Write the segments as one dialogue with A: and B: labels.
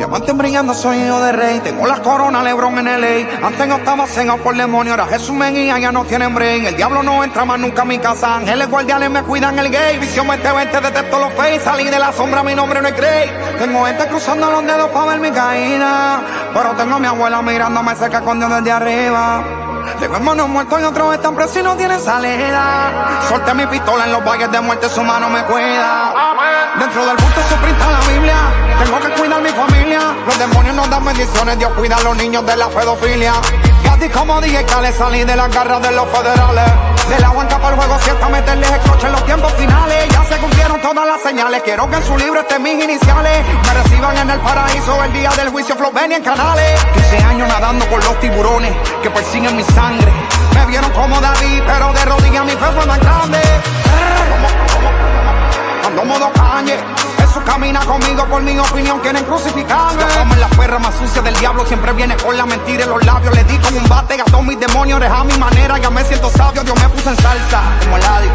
A: Diamante brillando, soy hijo de rey. Tengo la corona, Lebron en el LA. Antes no estaba cegados por demonio, ahora Jesús me guía, ya no tienen brain. El diablo no entra más nunca a mi casa. Ángeles guardianes me cuidan el gay. Visión 2020, detecto los face. Salí de la sombra, mi nombre no es Grey. Tengo gente cruzando los dedos para ver mi caída. Pero tengo a mi abuela mirándome cerca con Dios desde arriba. Tengo hermanos muertos y otros están presos y no tienen salida. Solté mi pistola en los valles de muerte, su mano me cuida. Dentro del busto se printa la Biblia. Tengo que cuidar mi familia. Los demonios nos dan bendiciones, Dios cuida a los niños de la pedofilia. Y como dije que salí de las garras de los federales. De la aguanta para el juego, siesta meterles el en los tiempos finales. Ya se cumplieron todas las señales. Quiero que en su libro estén mis iniciales. Me reciban en el paraíso el día del juicio, flow en canales. 15 años nadando con los tiburones que persiguen mi sangre. Me vieron como David, pero de rodillas mi fe fue más grande. Ando modo cañe. Eso camina conmigo por mi opinión, quieren crucificarme. Yo como la perra más sucia del diablo, siempre viene con la mentira en los labios. Le di como un bate, gastó mis demonios, a mi manera, ya me siento sabio. Dios me puso en salsa, como el adio.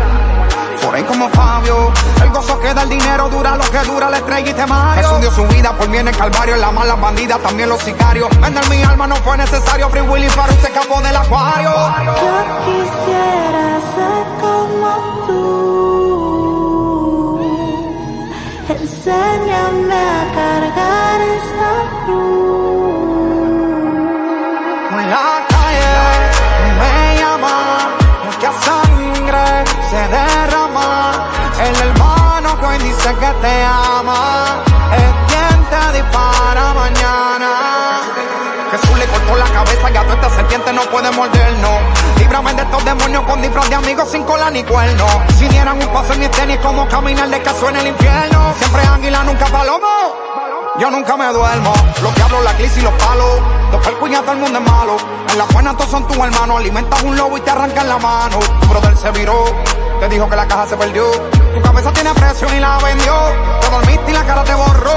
A: Foren como Fabio, el gozo queda el dinero, dura lo que dura la estrella y te mario. Jesús dio su vida por mí en el calvario, en la mala bandida, también los sicarios. Vender mi alma no fue necesario, Free Willy para se escapó del acuario.
B: Enséñame a cargar
A: no puede mordernos. Líbrame de estos demonios con disfraz de amigos sin cola ni cuerno. Si dieran un paso en mi tenis, como caminar de caso en el infierno. Siempre águila, nunca palomo. Yo nunca me duermo, los diablos, la crisis y los palos. Dos el cuñado, el mundo es malo. En la buena todos son tus hermanos. Alimentas un lobo y te arrancan la mano. Tu brother se viró, te dijo que la caja se perdió. Tu cabeza tiene presión y la vendió. Te dormiste y la cara te borró.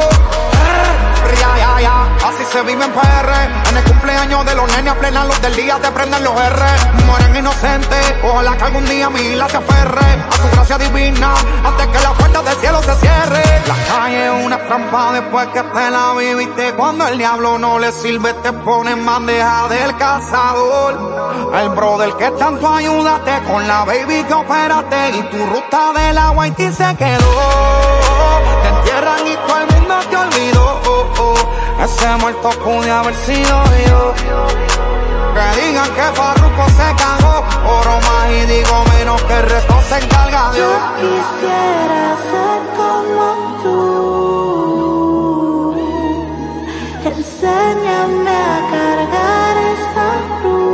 A: Así se vive en PR. El cumpleaños de los nenes a plena luz del día te prenden los R. Mueren inocentes, ojalá que algún día mi isla se aferre a tu gracia divina antes que la puerta del cielo se cierre. La calle es una trampa después que te la viviste. Cuando el diablo no le sirve, te pone en bandeja del cazador. El brother que tanto ayudaste con la baby que operaste y tu ruta del agua y ti se quedó. Te entierran y todo el mundo te olvidó. Ese muerto pude haber sido yo. Que digan que Farruko se cagó, oro más y digo menos que el resto se encarga Dios.
B: Yo quisiera ser como tú. Enséñame a cargar esta cruz.